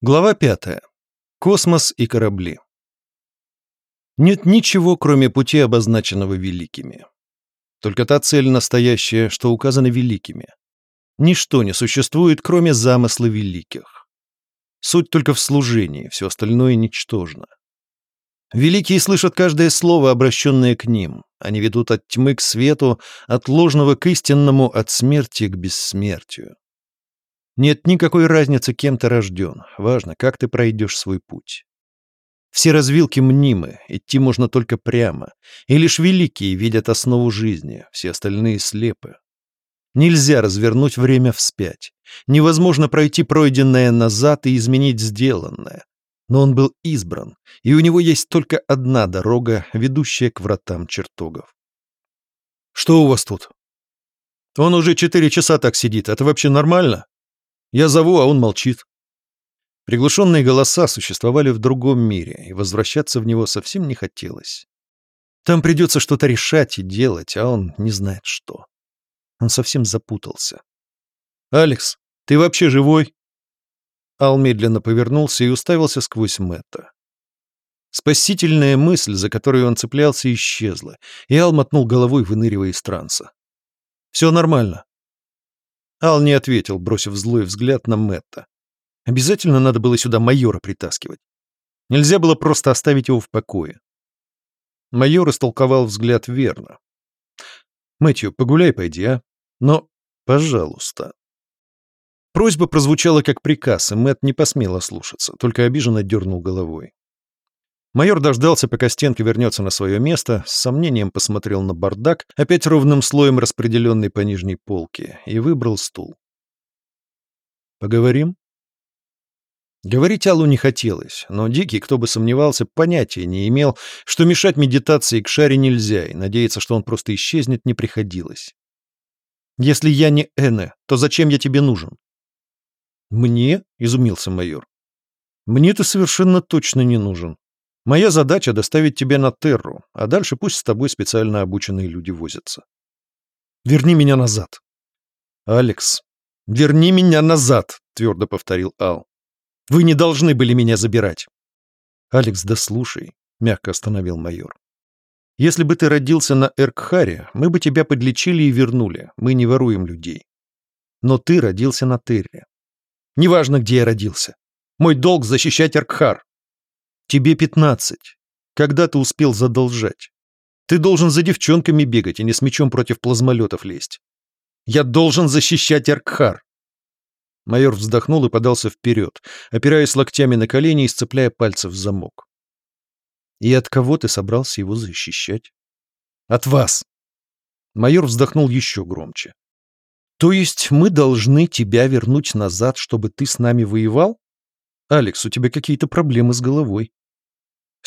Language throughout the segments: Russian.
Глава пятая. Космос и корабли. Нет ничего, кроме пути, обозначенного великими. Только та цель настоящая, что указана великими. Ничто не существует, кроме замысла великих. Суть только в служении, все остальное ничтожно. Великие слышат каждое слово, обращенное к ним. Они ведут от тьмы к свету, от ложного к истинному, от смерти к бессмертию. Нет никакой разницы, кем ты рожден. Важно, как ты пройдешь свой путь. Все развилки мнимы, идти можно только прямо. И лишь великие видят основу жизни, все остальные слепы. Нельзя развернуть время вспять. Невозможно пройти пройденное назад и изменить сделанное. Но он был избран, и у него есть только одна дорога, ведущая к вратам чертогов. «Что у вас тут?» «Он уже четыре часа так сидит. Это вообще нормально?» Я зову, а он молчит. Приглушенные голоса существовали в другом мире, и возвращаться в него совсем не хотелось. Там придется что-то решать и делать, а он не знает что. Он совсем запутался. «Алекс, ты вообще живой?» Ал медленно повернулся и уставился сквозь Мэтта. Спасительная мысль, за которую он цеплялся, исчезла, и Ал мотнул головой, выныривая из транса. «Все нормально. Ал не ответил, бросив злой взгляд на Мэтта. Обязательно надо было сюда майора притаскивать. Нельзя было просто оставить его в покое. Майор истолковал взгляд верно. «Мэтью, погуляй, пойди, а? Но, пожалуйста». Просьба прозвучала как приказ, и Мэтт не посмел ослушаться, только обиженно дернул головой. Майор дождался, пока стенка вернется на свое место, с сомнением посмотрел на бардак, опять ровным слоем распределенный по нижней полке, и выбрал стул. «Поговорим?» Говорить Аллу не хотелось, но Дикий, кто бы сомневался, понятия не имел, что мешать медитации к шаре нельзя, и надеяться, что он просто исчезнет, не приходилось. «Если я не Эне, то зачем я тебе нужен?» «Мне?» — изумился майор. «Мне ты совершенно точно не нужен. Моя задача — доставить тебя на Терру, а дальше пусть с тобой специально обученные люди возятся. Верни меня назад. Алекс, верни меня назад, твердо повторил Ал. Вы не должны были меня забирать. Алекс, да слушай, мягко остановил майор. Если бы ты родился на Эркхаре, мы бы тебя подлечили и вернули. Мы не воруем людей. Но ты родился на Терре. Неважно, где я родился. Мой долг — защищать Эркхар. Тебе пятнадцать. Когда ты успел задолжать? Ты должен за девчонками бегать, а не с мечом против плазмолетов лезть. Я должен защищать Аркхар. Майор вздохнул и подался вперед, опираясь локтями на колени и сцепляя пальцы в замок. И от кого ты собрался его защищать? От вас. Майор вздохнул еще громче. То есть мы должны тебя вернуть назад, чтобы ты с нами воевал? Алекс, у тебя какие-то проблемы с головой.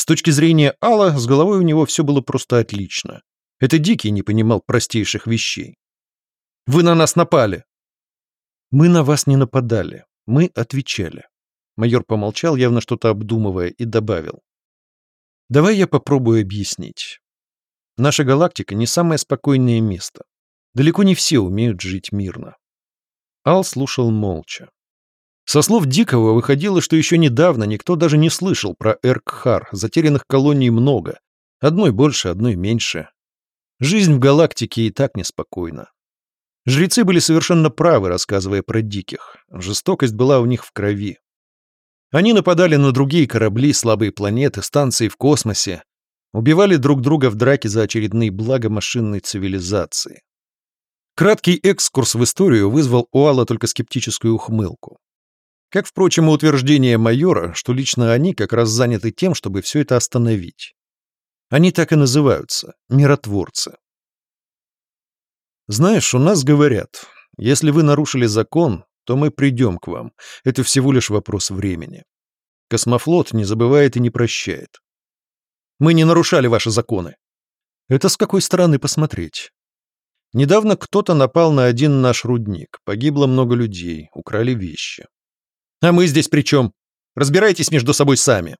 С точки зрения Алла, с головой у него все было просто отлично. Это Дикий не понимал простейших вещей. «Вы на нас напали!» «Мы на вас не нападали. Мы отвечали». Майор помолчал, явно что-то обдумывая, и добавил. «Давай я попробую объяснить. Наша галактика не самое спокойное место. Далеко не все умеют жить мирно». Ал слушал молча. Со слов Дикого выходило, что еще недавно никто даже не слышал про Эркхар, затерянных колоний много. Одной больше, одной меньше. Жизнь в галактике и так неспокойна. Жрецы были совершенно правы, рассказывая про диких. Жестокость была у них в крови. Они нападали на другие корабли, слабые планеты, станции в космосе, убивали друг друга в драке за очередные блага машинной цивилизации. Краткий экскурс в историю вызвал у Алла только скептическую ухмылку. Как, впрочем, и утверждение майора, что лично они как раз заняты тем, чтобы все это остановить. Они так и называются — миротворцы. Знаешь, у нас говорят, если вы нарушили закон, то мы придем к вам. Это всего лишь вопрос времени. Космофлот не забывает и не прощает. Мы не нарушали ваши законы. Это с какой стороны посмотреть? Недавно кто-то напал на один наш рудник, погибло много людей, украли вещи. А мы здесь при чем? Разбирайтесь между собой сами.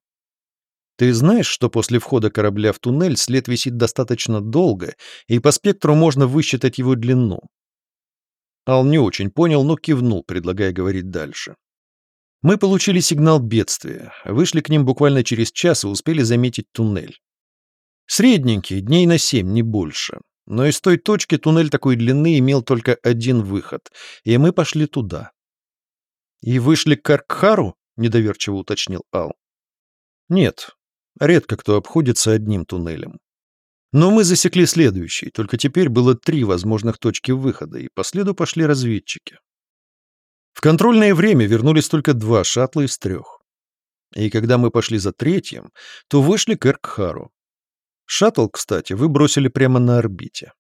Ты знаешь, что после входа корабля в туннель след висит достаточно долго, и по спектру можно высчитать его длину? Ал не очень понял, но кивнул, предлагая говорить дальше. Мы получили сигнал бедствия, вышли к ним буквально через час и успели заметить туннель. Средненький, дней на семь, не больше. Но из той точки туннель такой длины имел только один выход, и мы пошли туда. «И вышли к Каркхару?» — недоверчиво уточнил Ал. «Нет, редко кто обходится одним туннелем. Но мы засекли следующий, только теперь было три возможных точки выхода, и по следу пошли разведчики. В контрольное время вернулись только два шаттла из трех. И когда мы пошли за третьим, то вышли к Эркхару. Шаттл, кстати, вы бросили прямо на орбите.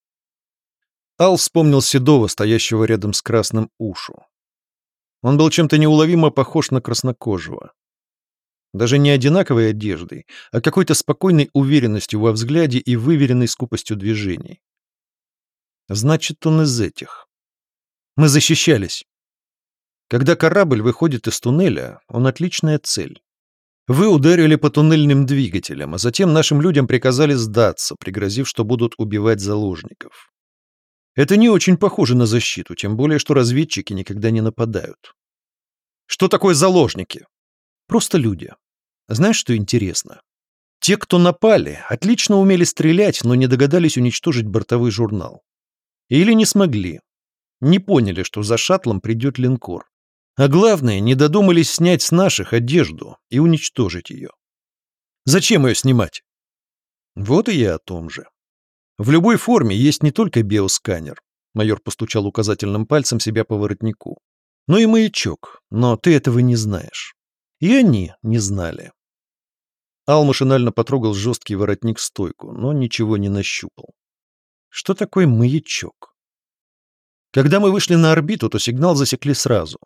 Ал вспомнил Седова, стоящего рядом с красным ушу. Он был чем-то неуловимо похож на краснокожего. Даже не одинаковой одеждой, а какой-то спокойной уверенностью во взгляде и выверенной скупостью движений. Значит, он из этих. Мы защищались. Когда корабль выходит из туннеля, он отличная цель. Вы ударили по туннельным двигателям, а затем нашим людям приказали сдаться, пригрозив, что будут убивать заложников. Это не очень похоже на защиту, тем более, что разведчики никогда не нападают. Что такое заложники? Просто люди. Знаешь, что интересно? Те, кто напали, отлично умели стрелять, но не догадались уничтожить бортовой журнал. Или не смогли. Не поняли, что за шаттлом придет линкор. А главное, не додумались снять с наших одежду и уничтожить ее. Зачем ее снимать? Вот и я о том же. В любой форме есть не только биосканер, майор постучал указательным пальцем себя по воротнику, но и маячок, но ты этого не знаешь. И они не знали. Ал машинально потрогал жесткий воротник-стойку, но ничего не нащупал. Что такое маячок? Когда мы вышли на орбиту, то сигнал засекли сразу.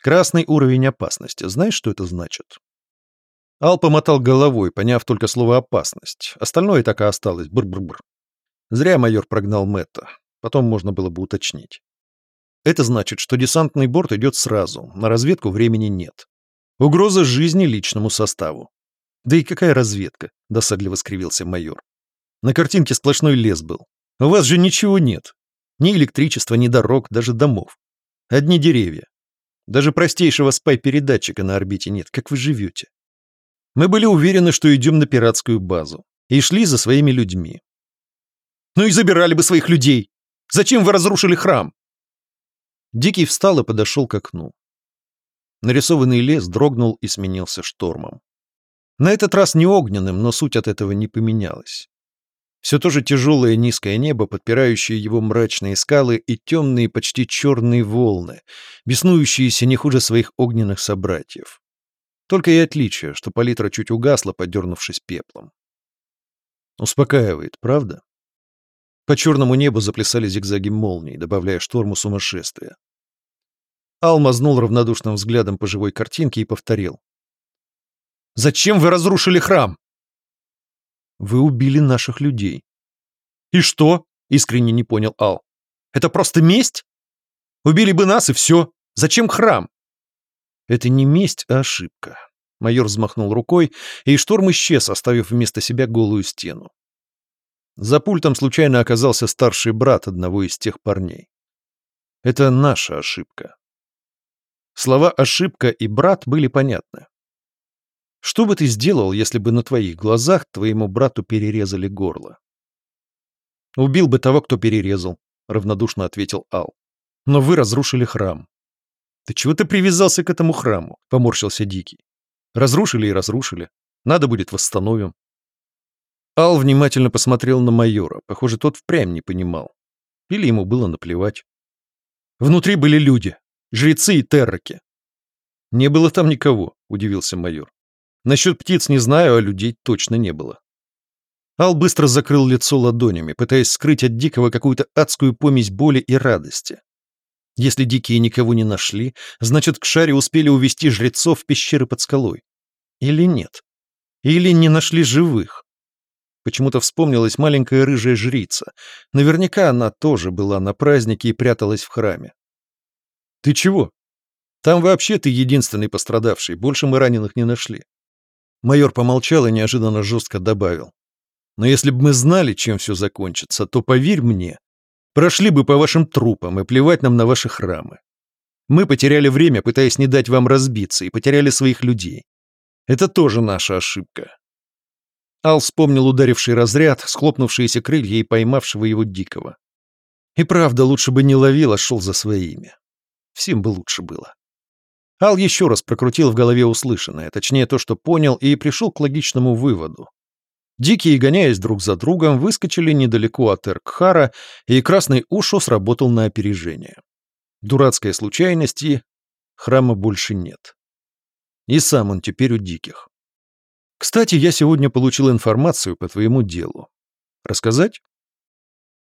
Красный уровень опасности. Знаешь, что это значит? Ал помотал головой, поняв только слово «опасность». Остальное так и осталось. Бр-бр-бр. Зря майор прогнал Мэтта. Потом можно было бы уточнить. Это значит, что десантный борт идет сразу, на разведку времени нет. Угроза жизни личному составу. Да и какая разведка? Досадливо скривился майор. На картинке сплошной лес был. У вас же ничего нет. Ни электричества, ни дорог, даже домов. Одни деревья. Даже простейшего спай-передатчика на орбите нет. Как вы живете? Мы были уверены, что идем на пиратскую базу. И шли за своими людьми. Ну и забирали бы своих людей. Зачем вы разрушили храм? Дикий встал и подошел к окну. Нарисованный лес дрогнул и сменился штормом. На этот раз не огненным, но суть от этого не поменялась. Все то же тяжелое низкое небо, подпирающее его мрачные скалы и темные почти черные волны, беснующиеся не хуже своих огненных собратьев. Только и отличие, что палитра чуть угасла, подернувшись пеплом. Успокаивает, правда? По черному небу заплясали зигзаги молний, добавляя шторму сумасшествия. Ал мазнул равнодушным взглядом по живой картинке и повторил. «Зачем вы разрушили храм?» «Вы убили наших людей». «И что?» — искренне не понял Ал. «Это просто месть? Убили бы нас, и все. Зачем храм?» «Это не месть, а ошибка». Майор взмахнул рукой, и шторм исчез, оставив вместо себя голую стену. За пультом случайно оказался старший брат одного из тех парней. Это наша ошибка. Слова «ошибка» и «брат» были понятны. Что бы ты сделал, если бы на твоих глазах твоему брату перерезали горло? Убил бы того, кто перерезал, равнодушно ответил Ал. Но вы разрушили храм. Ты чего ты привязался к этому храму? Поморщился Дикий. Разрушили и разрушили. Надо будет восстановим. Ал внимательно посмотрел на майора. Похоже, тот впрямь не понимал. Или ему было наплевать. Внутри были люди. Жрецы и терраки. Не было там никого, удивился майор. Насчет птиц не знаю, а людей точно не было. Ал быстро закрыл лицо ладонями, пытаясь скрыть от Дикого какую-то адскую помесь боли и радости. Если Дикие никого не нашли, значит, к шаре успели увести жрецов в пещеры под скалой. Или нет? Или не нашли живых? Почему-то вспомнилась маленькая рыжая жрица. Наверняка она тоже была на празднике и пряталась в храме. Ты чего? Там вообще ты единственный пострадавший, больше мы раненых не нашли. Майор помолчал и неожиданно жестко добавил. Но если бы мы знали, чем все закончится, то, поверь мне, прошли бы по вашим трупам и плевать нам на ваши храмы. Мы потеряли время, пытаясь не дать вам разбиться, и потеряли своих людей. Это тоже наша ошибка. Ал вспомнил ударивший разряд, схлопнувшиеся крылья и поймавшего его дикого. И правда, лучше бы не ловил, а шел за своими. Всем бы лучше было. Ал еще раз прокрутил в голове услышанное, точнее то, что понял, и пришел к логичному выводу. Дикие, гоняясь друг за другом, выскочили недалеко от Эркхара, и красный Ушо сработал на опережение. Дурацкая случайность и... Храма больше нет. И сам он теперь у диких. Кстати, я сегодня получил информацию по твоему делу. Рассказать?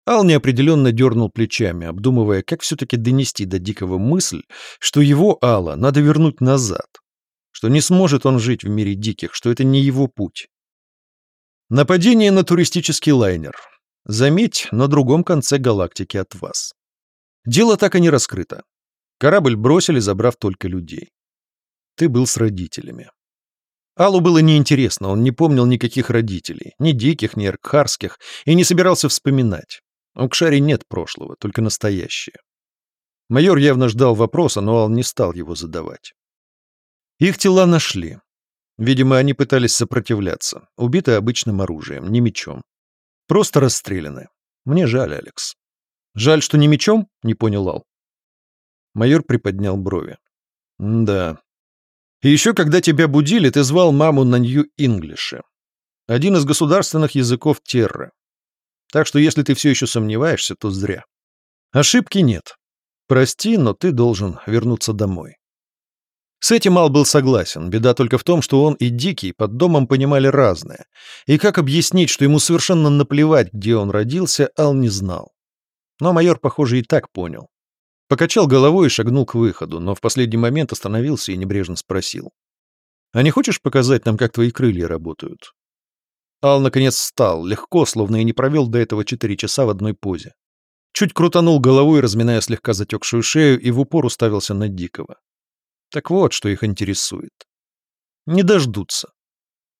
Ал неопределенно дернул плечами, обдумывая, как все-таки донести до Дикого мысль, что его, Алла, надо вернуть назад, что не сможет он жить в мире диких, что это не его путь. Нападение на туристический лайнер. Заметь, на другом конце галактики от вас. Дело так и не раскрыто. Корабль бросили, забрав только людей. Ты был с родителями. Аллу было неинтересно, он не помнил никаких родителей, ни диких, ни эркхарских, и не собирался вспоминать. У Кшари нет прошлого, только настоящее. Майор явно ждал вопроса, но Ал не стал его задавать. Их тела нашли. Видимо, они пытались сопротивляться, убиты обычным оружием, не мечом. Просто расстреляны. Мне жаль, Алекс. Жаль, что не мечом? Не понял Ал. Майор приподнял брови. Да. И еще, когда тебя будили, ты звал маму на Нью-Инглише. Один из государственных языков Терры. Так что если ты все еще сомневаешься, то зря. Ошибки нет. Прости, но ты должен вернуться домой. С этим Ал был согласен, беда только в том, что он и Дикий под домом понимали разное. И как объяснить, что ему совершенно наплевать, где он родился, Ал не знал. Но майор, похоже, и так понял. Покачал головой и шагнул к выходу, но в последний момент остановился и небрежно спросил. «А не хочешь показать нам, как твои крылья работают?» Ал наконец встал, легко, словно и не провел до этого четыре часа в одной позе. Чуть крутанул головой, разминая слегка затекшую шею, и в упор уставился на Дикого. Так вот, что их интересует. Не дождутся.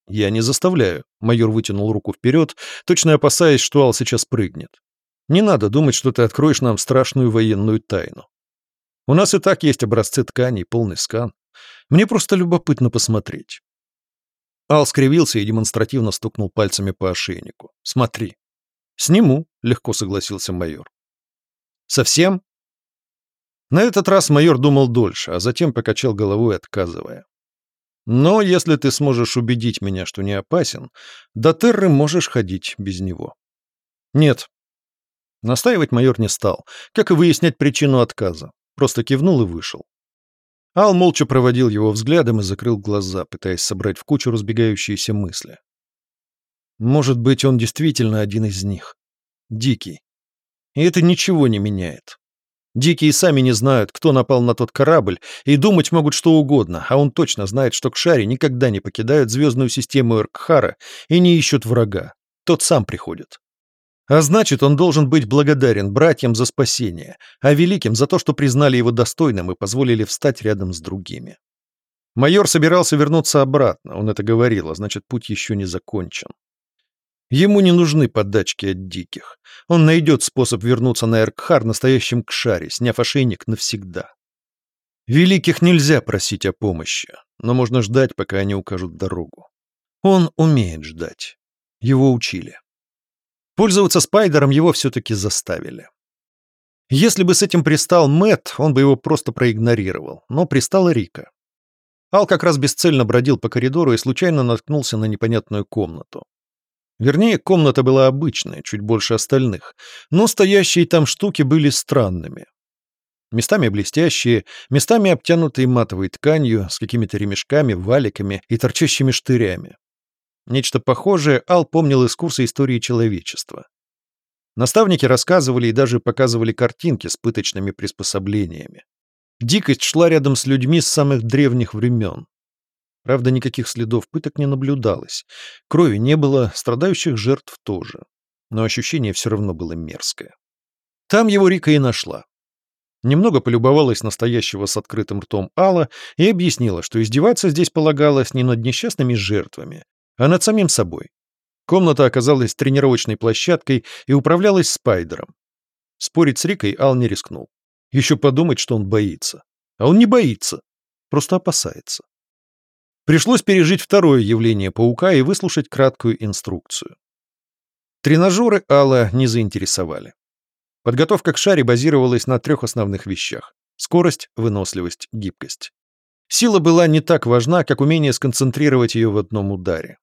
Я не заставляю. Майор вытянул руку вперед, точно опасаясь, что Ал сейчас прыгнет. Не надо думать, что ты откроешь нам страшную военную тайну. У нас и так есть образцы тканей, полный скан. Мне просто любопытно посмотреть. Ал скривился и демонстративно стукнул пальцами по ошейнику. «Смотри». «Сниму», — легко согласился майор. «Совсем?» На этот раз майор думал дольше, а затем покачал головой, отказывая. «Но если ты сможешь убедить меня, что не опасен, до Терры можешь ходить без него». «Нет». Настаивать майор не стал, как и выяснять причину отказа. Просто кивнул и вышел. Ал молча проводил его взглядом и закрыл глаза, пытаясь собрать в кучу разбегающиеся мысли. Может быть, он действительно один из них. Дикий. И это ничего не меняет. Дикие сами не знают, кто напал на тот корабль, и думать могут что угодно, а он точно знает, что Кшари никогда не покидают звездную систему Эркхара и не ищут врага. Тот сам приходит. А значит, он должен быть благодарен братьям за спасение, а великим за то, что признали его достойным и позволили встать рядом с другими. Майор собирался вернуться обратно, он это говорил, а значит, путь еще не закончен. Ему не нужны подачки от диких. Он найдет способ вернуться на Эркхар настоящим кшаре, сняв ошейник навсегда. Великих нельзя просить о помощи, но можно ждать, пока они укажут дорогу. Он умеет ждать. Его учили. Пользоваться спайдером его все-таки заставили. Если бы с этим пристал Мэт, он бы его просто проигнорировал, но пристала Рика. Ал как раз бесцельно бродил по коридору и случайно наткнулся на непонятную комнату. Вернее, комната была обычная, чуть больше остальных, но стоящие там штуки были странными. Местами блестящие, местами обтянутые матовой тканью, с какими-то ремешками, валиками и торчащими штырями. Нечто похожее Ал помнил из курса истории человечества. Наставники рассказывали и даже показывали картинки с пыточными приспособлениями. Дикость шла рядом с людьми с самых древних времен. Правда, никаких следов пыток не наблюдалось. Крови не было, страдающих жертв тоже. Но ощущение все равно было мерзкое. Там его Рика и нашла. Немного полюбовалась настоящего с открытым ртом Алла и объяснила, что издеваться здесь полагалось не над несчастными жертвами, а над самим собой. Комната оказалась тренировочной площадкой и управлялась спайдером. Спорить с Рикой Ал не рискнул. Еще подумать, что он боится. А он не боится, просто опасается. Пришлось пережить второе явление паука и выслушать краткую инструкцию. Тренажеры Алла не заинтересовали. Подготовка к шаре базировалась на трех основных вещах — скорость, выносливость, гибкость. Сила была не так важна, как умение сконцентрировать ее в одном ударе.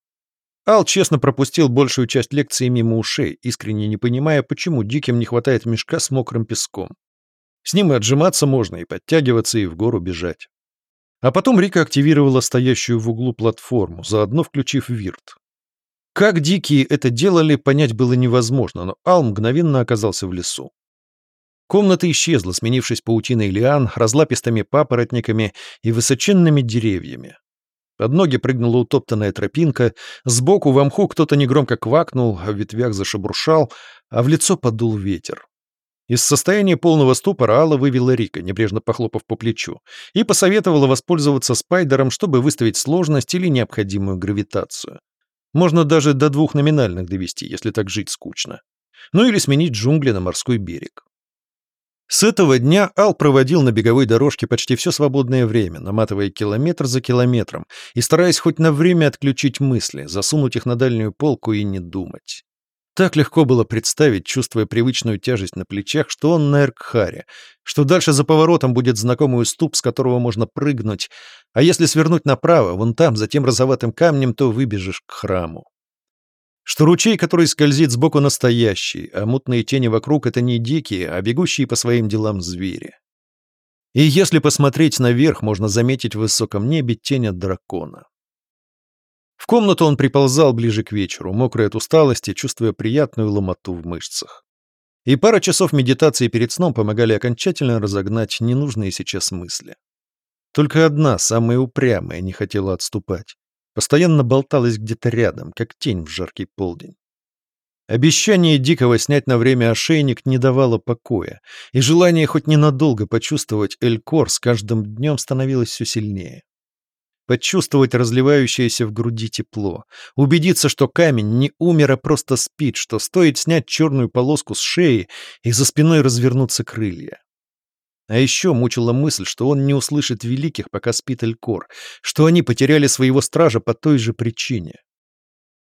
Ал честно пропустил большую часть лекции мимо ушей, искренне не понимая, почему диким не хватает мешка с мокрым песком. С ним и отжиматься можно, и подтягиваться, и в гору бежать. А потом Рика активировала стоящую в углу платформу, заодно включив вирт. Как дикие это делали, понять было невозможно, но Ал мгновенно оказался в лесу. Комната исчезла, сменившись паутиной лиан, разлапистыми папоротниками и высоченными деревьями. Под ноги прыгнула утоптанная тропинка, сбоку в мху кто-то негромко квакнул, а в ветвях зашебуршал, а в лицо подул ветер. Из состояния полного ступора Алла вывела Рика, небрежно похлопав по плечу, и посоветовала воспользоваться спайдером, чтобы выставить сложность или необходимую гравитацию. Можно даже до двух номинальных довести, если так жить скучно. Ну или сменить джунгли на морской берег. С этого дня Ал проводил на беговой дорожке почти все свободное время, наматывая километр за километром и стараясь хоть на время отключить мысли, засунуть их на дальнюю полку и не думать. Так легко было представить, чувствуя привычную тяжесть на плечах, что он на Эркхаре, что дальше за поворотом будет знакомый уступ, с которого можно прыгнуть, а если свернуть направо, вон там, за тем розоватым камнем, то выбежишь к храму. Что ручей, который скользит сбоку, настоящий, а мутные тени вокруг — это не дикие, а бегущие по своим делам звери. И если посмотреть наверх, можно заметить в высоком небе тень от дракона. В комнату он приползал ближе к вечеру, мокрый от усталости, чувствуя приятную ломоту в мышцах. И пара часов медитации перед сном помогали окончательно разогнать ненужные сейчас мысли. Только одна, самая упрямая, не хотела отступать. Постоянно болталась где-то рядом, как тень в жаркий полдень. Обещание Дикого снять на время ошейник не давало покоя, и желание хоть ненадолго почувствовать Элькор с каждым днем становилось все сильнее почувствовать разливающееся в груди тепло, убедиться, что камень не умер, а просто спит, что стоит снять черную полоску с шеи и за спиной развернуться крылья. А еще мучила мысль, что он не услышит великих, пока спит Элькор, что они потеряли своего стража по той же причине.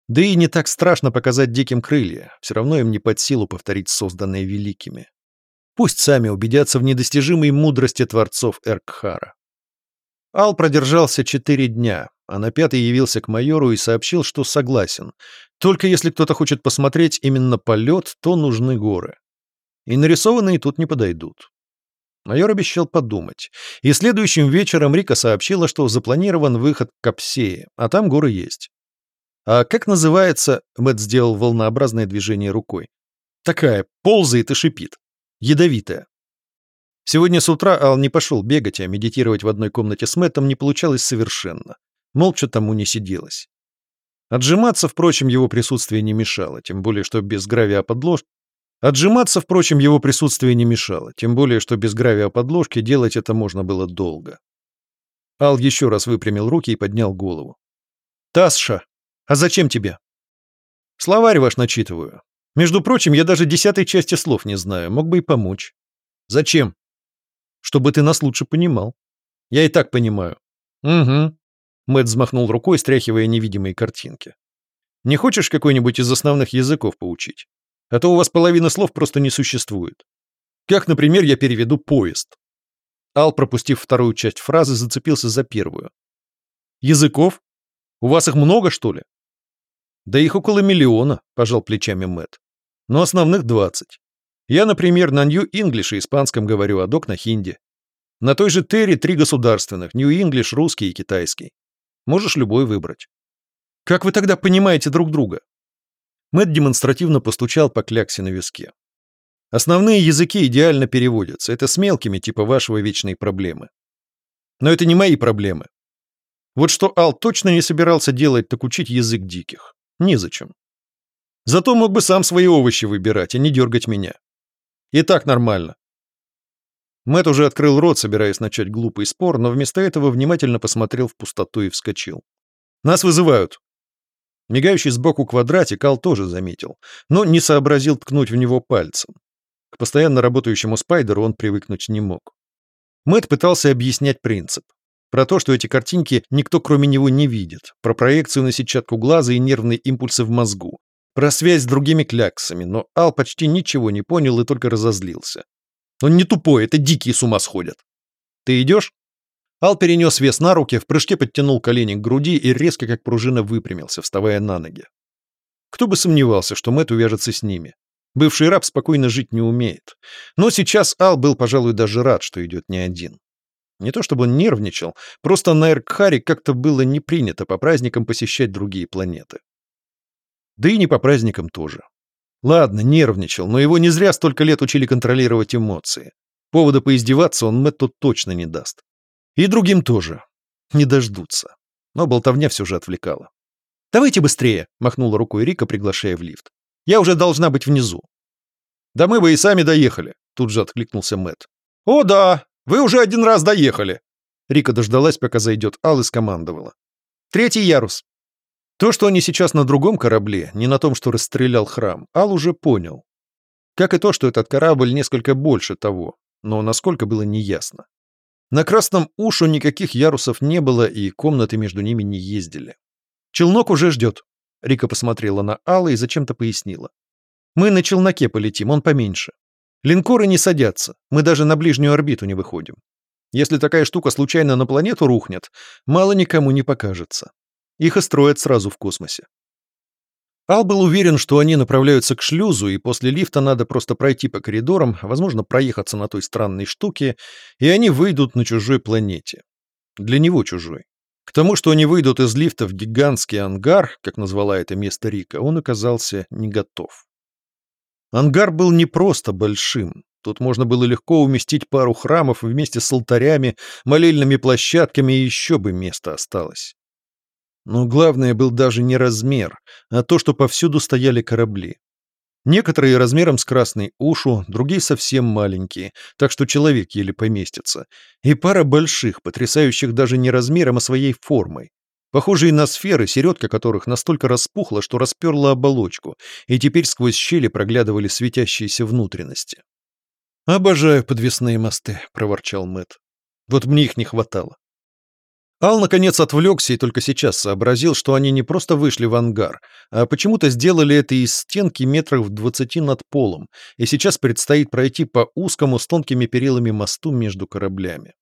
Да и не так страшно показать диким крылья, все равно им не под силу повторить созданное великими. Пусть сами убедятся в недостижимой мудрости творцов Эркхара. Ал продержался четыре дня, а на пятый явился к майору и сообщил, что согласен. Только если кто-то хочет посмотреть именно полет, то нужны горы. И нарисованные тут не подойдут. Майор обещал подумать. И следующим вечером Рика сообщила, что запланирован выход к Капсее, а там горы есть. А как называется... Мэтт сделал волнообразное движение рукой. Такая, ползает и шипит. Ядовитая. Сегодня с утра Ал не пошел бегать, а медитировать в одной комнате с Мэттом не получалось совершенно. Молча тому не сиделось. Отжиматься, впрочем, его присутствие не мешало, тем более, что без гравия подложки... Отжиматься, впрочем, его присутствие не мешало, тем более, что без гравия подложки делать это можно было долго. Ал еще раз выпрямил руки и поднял голову. «Тасша, а зачем тебе?» «Словарь ваш начитываю. Между прочим, я даже десятой части слов не знаю, мог бы и помочь». «Зачем?» чтобы ты нас лучше понимал. Я и так понимаю. Угу. Мэтт взмахнул рукой, стряхивая невидимые картинки. Не хочешь какой-нибудь из основных языков поучить? А то у вас половина слов просто не существует. Как, например, я переведу поезд. Ал, пропустив вторую часть фразы, зацепился за первую. Языков? У вас их много, что ли? Да их около миллиона, пожал плечами Мэтт. Но основных двадцать. Я, например, на Нью-Инглиш и испанском говорю, а док на хинди. На той же Терри три государственных, Нью-Инглиш, русский и китайский. Можешь любой выбрать. Как вы тогда понимаете друг друга? Мэтт демонстративно постучал по кляксе на виске. Основные языки идеально переводятся. Это с мелкими, типа вашего вечной проблемы. Но это не мои проблемы. Вот что Ал точно не собирался делать, так учить язык диких. Незачем. Зато мог бы сам свои овощи выбирать, а не дергать меня. И так нормально. Мэт уже открыл рот, собираясь начать глупый спор, но вместо этого внимательно посмотрел в пустоту и вскочил. «Нас вызывают!» Мигающий сбоку квадратик Ал тоже заметил, но не сообразил ткнуть в него пальцем. К постоянно работающему спайдеру он привыкнуть не мог. Мэт пытался объяснять принцип. Про то, что эти картинки никто кроме него не видит, про проекцию на сетчатку глаза и нервные импульсы в мозгу, про связь с другими кляксами, но Ал почти ничего не понял и только разозлился. Он не тупой, это дикие с ума сходят. Ты идешь? Ал перенес вес на руки, в прыжке подтянул колени к груди и резко, как пружина, выпрямился, вставая на ноги. Кто бы сомневался, что Мэтт увяжется с ними. Бывший раб спокойно жить не умеет. Но сейчас Ал был, пожалуй, даже рад, что идет не один. Не то чтобы он нервничал, просто на Эркхаре как-то было не принято по праздникам посещать другие планеты. Да и не по праздникам тоже. Ладно, нервничал, но его не зря столько лет учили контролировать эмоции. Повода поиздеваться он Мэтту точно не даст. И другим тоже. Не дождутся. Но болтовня все же отвлекала. «Давайте быстрее!» — махнула рукой Рика, приглашая в лифт. «Я уже должна быть внизу». «Да мы бы и сами доехали», — тут же откликнулся Мэт. «О, да! Вы уже один раз доехали!» Рика дождалась, пока зайдет Ал и скомандовала. «Третий ярус!» То, что они сейчас на другом корабле, не на том, что расстрелял храм, Ал уже понял. Как и то, что этот корабль несколько больше того, но насколько было неясно. На Красном Ушу никаких ярусов не было, и комнаты между ними не ездили. «Челнок уже ждет», — Рика посмотрела на Алла и зачем-то пояснила. «Мы на челноке полетим, он поменьше. Линкоры не садятся, мы даже на ближнюю орбиту не выходим. Если такая штука случайно на планету рухнет, мало никому не покажется. Их и строят сразу в космосе. Ал был уверен, что они направляются к шлюзу, и после лифта надо просто пройти по коридорам, возможно, проехаться на той странной штуке, и они выйдут на чужой планете. Для него чужой. К тому, что они выйдут из лифта в гигантский ангар, как назвала это место Рика, он оказался не готов. Ангар был не просто большим. Тут можно было легко уместить пару храмов вместе с алтарями, молельными площадками, и еще бы место осталось. Но главное был даже не размер, а то, что повсюду стояли корабли. Некоторые размером с красный ушу, другие совсем маленькие, так что человек еле поместится. И пара больших, потрясающих даже не размером, а своей формой. Похожие на сферы, середка которых настолько распухла, что расперла оболочку, и теперь сквозь щели проглядывали светящиеся внутренности. «Обожаю подвесные мосты», — проворчал Мэт. «Вот мне их не хватало». Ал, наконец, отвлекся и только сейчас сообразил, что они не просто вышли в ангар, а почему-то сделали это из стенки метров в двадцати над полом, и сейчас предстоит пройти по узкому с тонкими перилами мосту между кораблями.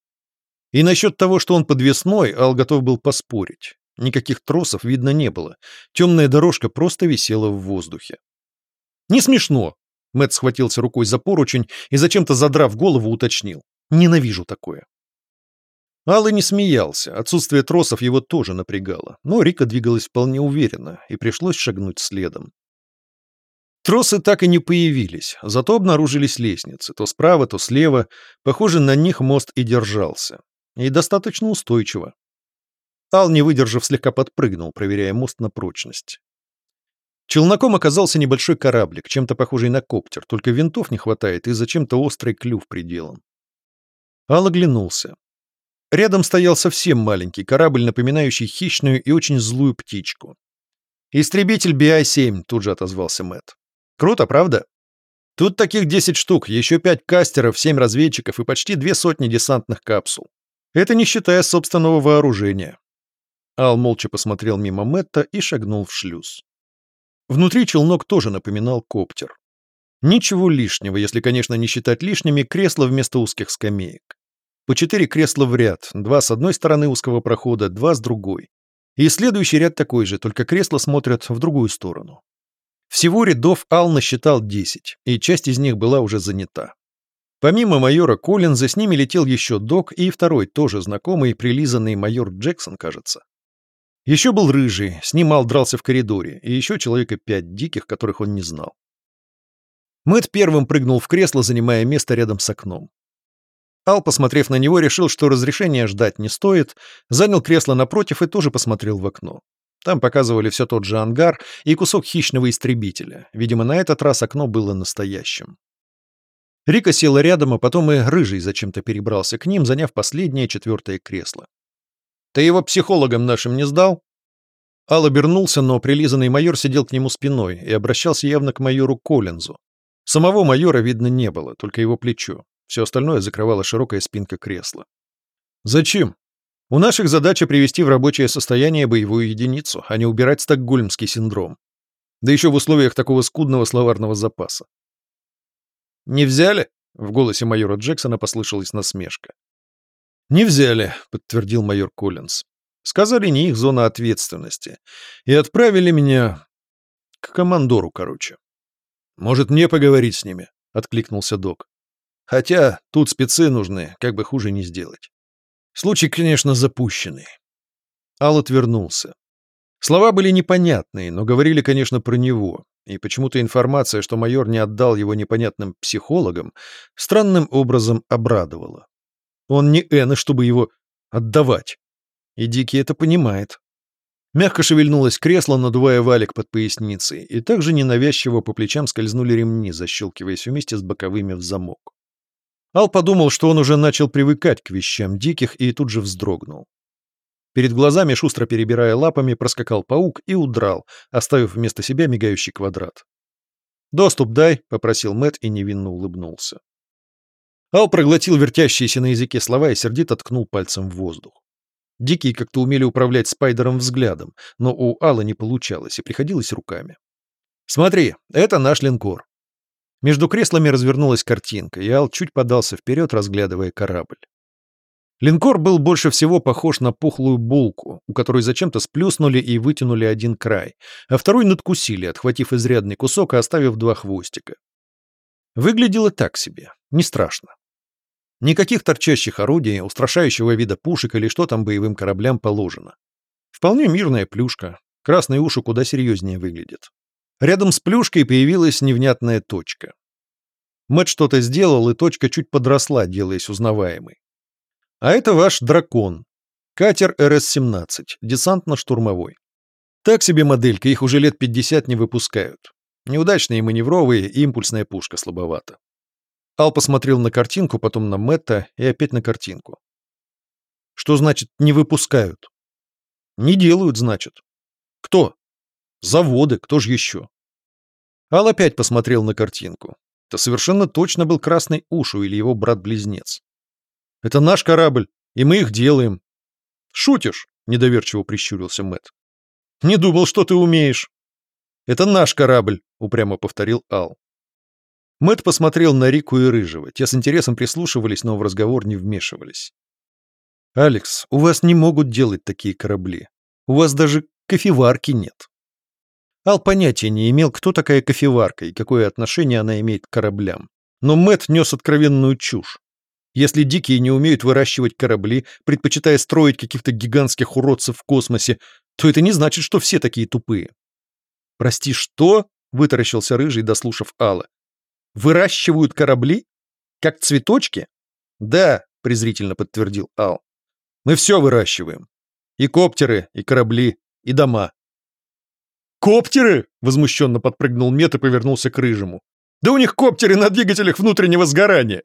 И насчет того, что он подвесной, Ал готов был поспорить. Никаких тросов видно не было. Темная дорожка просто висела в воздухе. «Не смешно!» Мэт схватился рукой за поручень и, зачем-то задрав голову, уточнил. «Ненавижу такое!» Алла не смеялся, отсутствие тросов его тоже напрягало, но Рика двигалась вполне уверенно, и пришлось шагнуть следом. Тросы так и не появились, зато обнаружились лестницы, то справа, то слева, похоже, на них мост и держался. И достаточно устойчиво. Ал, не выдержав, слегка подпрыгнул, проверяя мост на прочность. Челноком оказался небольшой кораблик, чем-то похожий на коптер, только винтов не хватает и зачем-то острый клюв приделан. Ал оглянулся. Рядом стоял совсем маленький корабль, напоминающий хищную и очень злую птичку. «Истребитель BI-7», — тут же отозвался Мэтт. «Круто, правда?» «Тут таких 10 штук, еще 5 кастеров, 7 разведчиков и почти две сотни десантных капсул. Это не считая собственного вооружения». Ал молча посмотрел мимо Мэтта и шагнул в шлюз. Внутри челнок тоже напоминал коптер. Ничего лишнего, если, конечно, не считать лишними кресла вместо узких скамеек. По четыре кресла в ряд, два с одной стороны узкого прохода, два с другой. И следующий ряд такой же, только кресла смотрят в другую сторону. Всего рядов Ал насчитал десять, и часть из них была уже занята. Помимо майора Коллинза с ними летел еще док и второй, тоже знакомый, прилизанный майор Джексон, кажется. Еще был рыжий, с ним Ал дрался в коридоре, и еще человека пять диких, которых он не знал. Мэт первым прыгнул в кресло, занимая место рядом с окном. Ал, посмотрев на него, решил, что разрешения ждать не стоит, занял кресло напротив и тоже посмотрел в окно. Там показывали все тот же ангар и кусок хищного истребителя. Видимо, на этот раз окно было настоящим. Рика села рядом, а потом и Рыжий зачем-то перебрался к ним, заняв последнее четвертое кресло. «Ты его психологом нашим не сдал?» Ал обернулся, но прилизанный майор сидел к нему спиной и обращался явно к майору Коллинзу. Самого майора видно не было, только его плечо. Все остальное закрывала широкая спинка кресла. «Зачем? У наших задача привести в рабочее состояние боевую единицу, а не убирать стокгольмский синдром. Да еще в условиях такого скудного словарного запаса. «Не взяли?» — в голосе майора Джексона послышалась насмешка. «Не взяли», — подтвердил майор Коллинз. «Сказали, не их зона ответственности. И отправили меня к командору, короче. Может, мне поговорить с ними?» — откликнулся док. «Хотя тут спецы нужны, как бы хуже не сделать. Случай, конечно, запущенный». Ал отвернулся. Слова были непонятные, но говорили, конечно, про него. И почему-то информация, что майор не отдал его непонятным психологам, странным образом обрадовала. Он не Энна, чтобы его отдавать. И Дикий это понимает. Мягко шевельнулось кресло, надувая валик под поясницей, и также ненавязчиво по плечам скользнули ремни, защелкиваясь вместе с боковыми в замок. Ал подумал, что он уже начал привыкать к вещам диких, и тут же вздрогнул. Перед глазами, шустро перебирая лапами, проскакал паук и удрал, оставив вместо себя мигающий квадрат. «Доступ дай», — попросил Мэт и невинно улыбнулся. Ал проглотил вертящиеся на языке слова и сердито ткнул пальцем в воздух. Дикие как-то умели управлять спайдером взглядом, но у Алла не получалось и приходилось руками. «Смотри, это наш линкор». Между креслами развернулась картинка, и Ал чуть подался вперед, разглядывая корабль. Линкор был больше всего похож на пухлую булку, у которой зачем-то сплюснули и вытянули один край, а второй надкусили, отхватив изрядный кусок и оставив два хвостика. Выглядело так себе, не страшно. Никаких торчащих орудий, устрашающего вида пушек или что там боевым кораблям положено. Вполне мирная плюшка, красные уши куда серьезнее выглядят. Рядом с плюшкой появилась невнятная точка. Мэтт что-то сделал, и точка чуть подросла, делаясь узнаваемой. А это ваш дракон. Катер РС-17, десантно-штурмовой. Так себе моделька, их уже лет 50 не выпускают. Неудачные маневровые, импульсная пушка слабовато. Ал посмотрел на картинку, потом на Мэтта и опять на картинку. Что значит «не выпускают»? Не делают, значит. Кто? Заводы, кто же еще? Ал опять посмотрел на картинку. Это совершенно точно был красный ушу или его брат-близнец. Это наш корабль, и мы их делаем. Шутишь? Недоверчиво прищурился Мэт. Не думал, что ты умеешь. Это наш корабль, упрямо повторил Ал. Мэт посмотрел на Рику и Рыжего. Те с интересом прислушивались, но в разговор не вмешивались. «Алекс, у вас не могут делать такие корабли. У вас даже кофеварки нет». Ал понятия не имел, кто такая кофеварка и какое отношение она имеет к кораблям. Но Мэт нес откровенную чушь. Если дикие не умеют выращивать корабли, предпочитая строить каких-то гигантских уродцев в космосе, то это не значит, что все такие тупые. «Прости, что?» — вытаращился Рыжий, дослушав Алла. «Выращивают корабли? Как цветочки?» «Да», — презрительно подтвердил Ал. «Мы все выращиваем. И коптеры, и корабли, и дома». «Коптеры?» — возмущенно подпрыгнул Мет и повернулся к Рыжему. «Да у них коптеры на двигателях внутреннего сгорания!»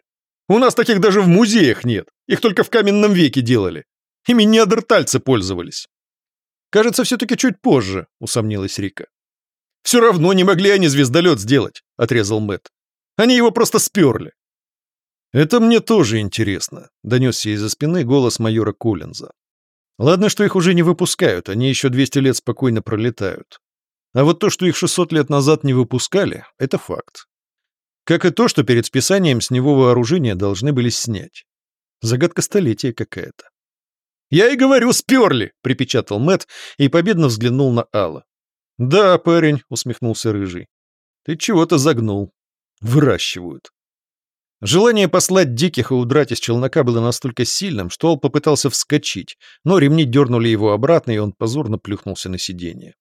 У нас таких даже в музеях нет. Их только в каменном веке делали. Ими неандертальцы пользовались. Кажется, все-таки чуть позже, усомнилась Рика. Все равно не могли они звездолет сделать, отрезал Мэт. Они его просто сперли. Это мне тоже интересно, донесся из-за спины голос майора Коллинза. Ладно, что их уже не выпускают, они еще 200 лет спокойно пролетают. А вот то, что их 600 лет назад не выпускали, это факт. Как и то, что перед списанием с него вооружение должны были снять. Загадка столетия какая-то. «Я и говорю, сперли!» — припечатал Мэт и победно взглянул на Алла. «Да, парень», — усмехнулся Рыжий. «Ты чего-то загнул. Выращивают». Желание послать диких и удрать из челнока было настолько сильным, что Ал попытался вскочить, но ремни дернули его обратно, и он позорно плюхнулся на сиденье.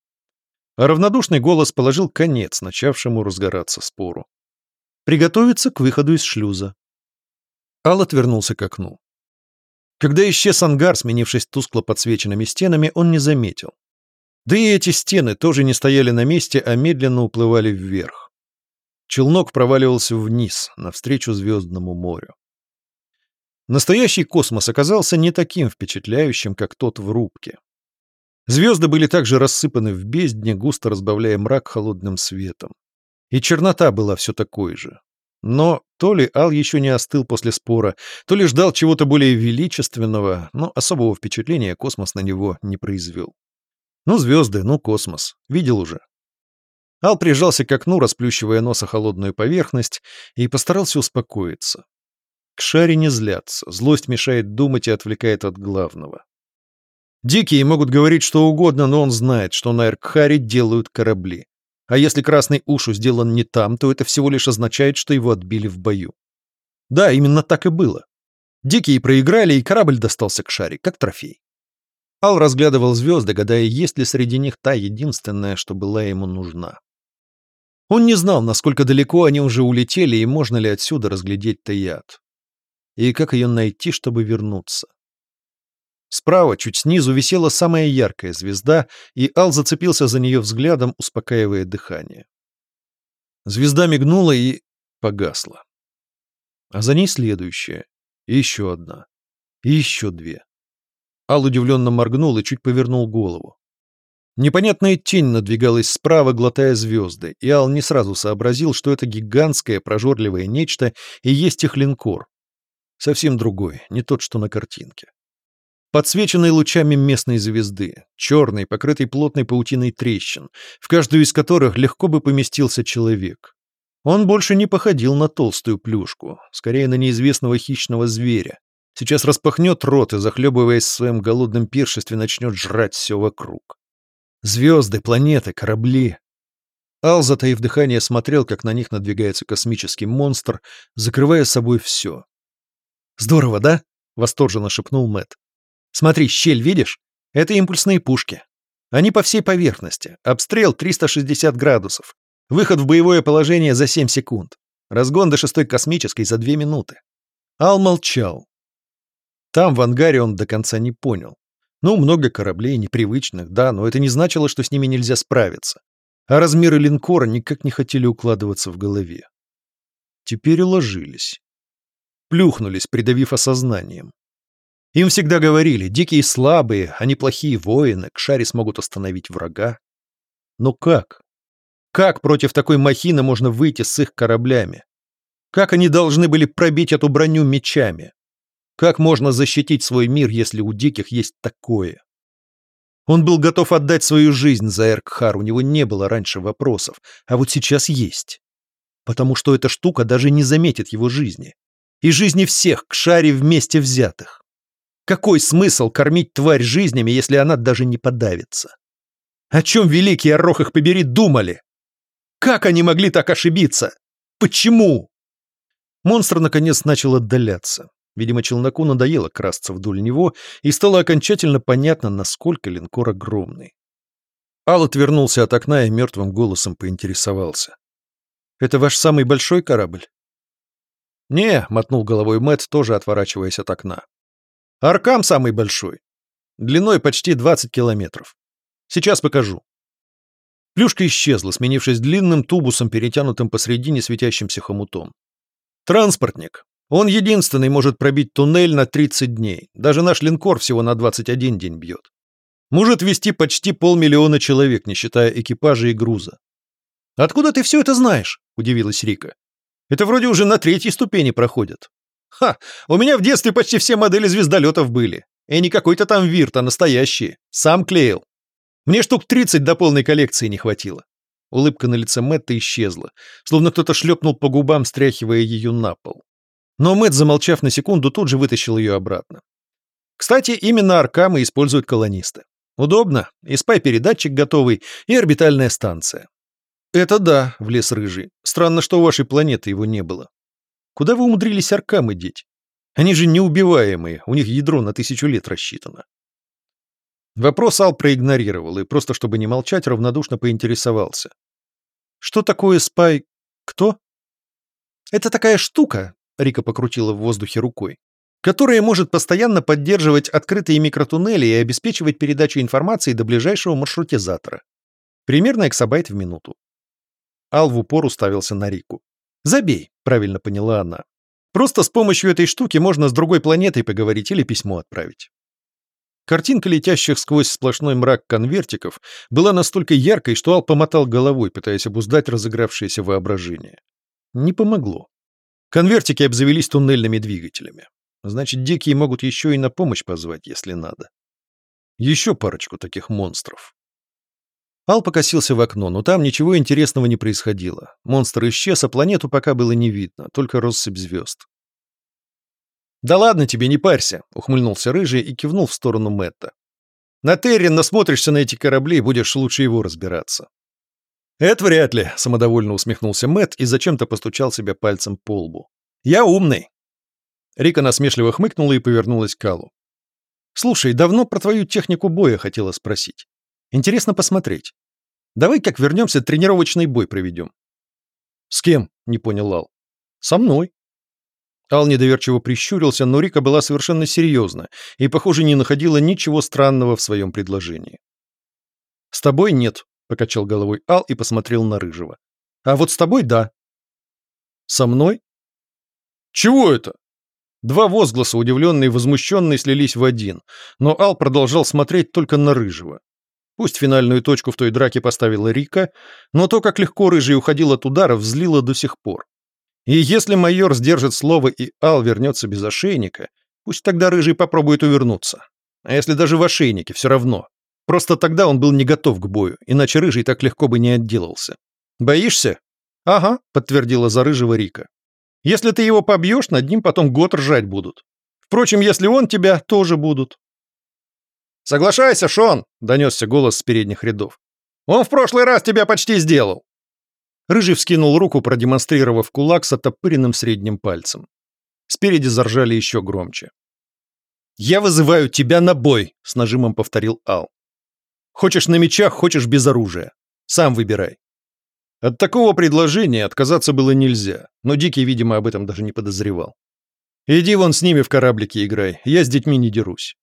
Равнодушный голос положил конец начавшему разгораться спору. Приготовиться к выходу из шлюза. Ал отвернулся к окну. Когда исчез ангар, сменившись тускло подсвеченными стенами, он не заметил. Да и эти стены тоже не стояли на месте, а медленно уплывали вверх. Челнок проваливался вниз, навстречу звездному морю. Настоящий космос оказался не таким впечатляющим, как тот в рубке. Звезды были также рассыпаны в бездне, густо разбавляя мрак холодным светом. И чернота была все такой же. Но то ли Ал еще не остыл после спора, то ли ждал чего-то более величественного, но особого впечатления космос на него не произвел. Ну, звезды, ну, космос. Видел уже. Ал прижался к окну, расплющивая нос о холодную поверхность, и постарался успокоиться. К шаре не злятся, злость мешает думать и отвлекает от главного. Дикие могут говорить что угодно, но он знает, что на Эркхаре делают корабли. А если красный ушу сделан не там, то это всего лишь означает, что его отбили в бою. Да, именно так и было. Дикие проиграли, и корабль достался к шаре, как трофей. Ал разглядывал звезды, гадая, есть ли среди них та единственная, что была ему нужна. Он не знал, насколько далеко они уже улетели, и можно ли отсюда разглядеть Таяд. И как ее найти, чтобы вернуться. Справа, чуть снизу, висела самая яркая звезда, и Ал зацепился за нее взглядом, успокаивая дыхание. Звезда мигнула и погасла. А за ней следующая, и еще одна, и еще две. Ал удивленно моргнул и чуть повернул голову. Непонятная тень надвигалась справа, глотая звезды, и Ал не сразу сообразил, что это гигантское прожорливое нечто и есть их линкор. Совсем другой, не тот, что на картинке подсвеченный лучами местной звезды, черный, покрытый плотной паутиной трещин, в каждую из которых легко бы поместился человек. Он больше не походил на толстую плюшку, скорее на неизвестного хищного зверя. Сейчас распахнет рот и, захлебываясь в своем голодном пиршестве, начнет жрать все вокруг. Звезды, планеты, корабли. Ал, затаив дыхание, смотрел, как на них надвигается космический монстр, закрывая собой все. «Здорово, да?» — восторженно шепнул Мэт. Смотри, щель видишь? Это импульсные пушки. Они по всей поверхности. Обстрел 360 градусов. Выход в боевое положение за 7 секунд. Разгон до шестой космической за 2 минуты. Ал молчал. Там, в ангаре, он до конца не понял. Ну, много кораблей, непривычных, да, но это не значило, что с ними нельзя справиться. А размеры линкора никак не хотели укладываться в голове. Теперь уложились. Плюхнулись, придавив осознанием. Им всегда говорили, дикие слабые, они плохие воины, к шаре смогут остановить врага. Но как? Как против такой махины можно выйти с их кораблями? Как они должны были пробить эту броню мечами? Как можно защитить свой мир, если у диких есть такое? Он был готов отдать свою жизнь за Эркхар, у него не было раньше вопросов, а вот сейчас есть. Потому что эта штука даже не заметит его жизни. И жизни всех к шаре вместе взятых. Какой смысл кормить тварь жизнями, если она даже не подавится? О чем великий Орох их побери думали? Как они могли так ошибиться? Почему? Монстр наконец начал отдаляться. Видимо, челноку надоело красться вдоль него, и стало окончательно понятно, насколько линкор огромный. Ал отвернулся от окна и мертвым голосом поинтересовался. «Это ваш самый большой корабль?» «Не», — мотнул головой Мэтт, тоже отворачиваясь от окна. Аркам самый большой. Длиной почти 20 километров. Сейчас покажу. Плюшка исчезла, сменившись длинным тубусом, перетянутым посредине светящимся хомутом. Транспортник. Он единственный может пробить туннель на 30 дней. Даже наш линкор всего на 21 день бьет. Может вести почти полмиллиона человек, не считая экипажа и груза. «Откуда ты все это знаешь?» – удивилась Рика. «Это вроде уже на третьей ступени проходят». Ха, у меня в детстве почти все модели звездолетов были. И не какой-то там вирт, а настоящие. Сам клеил. Мне штук 30 до полной коллекции не хватило. Улыбка на лице Мэтта исчезла, словно кто-то шлепнул по губам, стряхивая ее на пол. Но Мэтт, замолчав на секунду, тут же вытащил ее обратно. Кстати, именно Аркамы используют колонисты. Удобно, и спай-передатчик готовый, и орбитальная станция. Это да, влез Рыжий. Странно, что у вашей планеты его не было. Куда вы умудрились аркамы деть? Они же неубиваемые, у них ядро на тысячу лет рассчитано. Вопрос Ал проигнорировал и, просто чтобы не молчать, равнодушно поинтересовался. «Что такое спай... кто?» «Это такая штука», — Рика покрутила в воздухе рукой, «которая может постоянно поддерживать открытые микротуннели и обеспечивать передачу информации до ближайшего маршрутизатора. Примерно эксабайт в минуту». Ал в упор уставился на Рику. «Забей», — правильно поняла она. «Просто с помощью этой штуки можно с другой планетой поговорить или письмо отправить». Картинка летящих сквозь сплошной мрак конвертиков была настолько яркой, что Ал помотал головой, пытаясь обуздать разыгравшееся воображение. Не помогло. Конвертики обзавелись туннельными двигателями. Значит, дикие могут еще и на помощь позвать, если надо. Еще парочку таких монстров. Ал покосился в окно, но там ничего интересного не происходило. Монстр исчез, а планету пока было не видно, только россыпь звезд. «Да ладно тебе, не парься», — ухмыльнулся Рыжий и кивнул в сторону Мэтта. «На Террин насмотришься на эти корабли и будешь лучше его разбираться». «Это вряд ли», — самодовольно усмехнулся Мэтт и зачем-то постучал себя пальцем по лбу. «Я умный». Рика насмешливо хмыкнула и повернулась к Аллу. «Слушай, давно про твою технику боя хотела спросить. Интересно посмотреть. Давай как вернемся, тренировочный бой проведем». «С кем?» — не понял Ал. «Со мной». Ал недоверчиво прищурился, но Рика была совершенно серьезна и, похоже, не находила ничего странного в своем предложении. «С тобой нет», — покачал головой Ал и посмотрел на Рыжего. «А вот с тобой да». «Со мной?» «Чего это?» Два возгласа, удивленные и возмущенные, слились в один, но Ал продолжал смотреть только на Рыжего. Пусть финальную точку в той драке поставила Рика, но то, как легко Рыжий уходил от ударов, злило до сих пор. И если майор сдержит слово и Ал вернется без ошейника, пусть тогда Рыжий попробует увернуться. А если даже в ошейнике, все равно. Просто тогда он был не готов к бою, иначе Рыжий так легко бы не отделался. «Боишься?» «Ага», — подтвердила за Рыжего Рика. Если ты его побьешь, над ним потом год ржать будут. Впрочем, если он тебя, тоже будут. «Соглашайся, Шон!» — донесся голос с передних рядов. «Он в прошлый раз тебя почти сделал!» Рыжий вскинул руку, продемонстрировав кулак с оттопыренным средним пальцем. Спереди заржали еще громче. «Я вызываю тебя на бой!» — с нажимом повторил Ал. «Хочешь на мечах, хочешь без оружия. Сам выбирай». От такого предложения отказаться было нельзя, но Дикий, видимо, об этом даже не подозревал. «Иди вон с ними в кораблике играй, я с детьми не дерусь».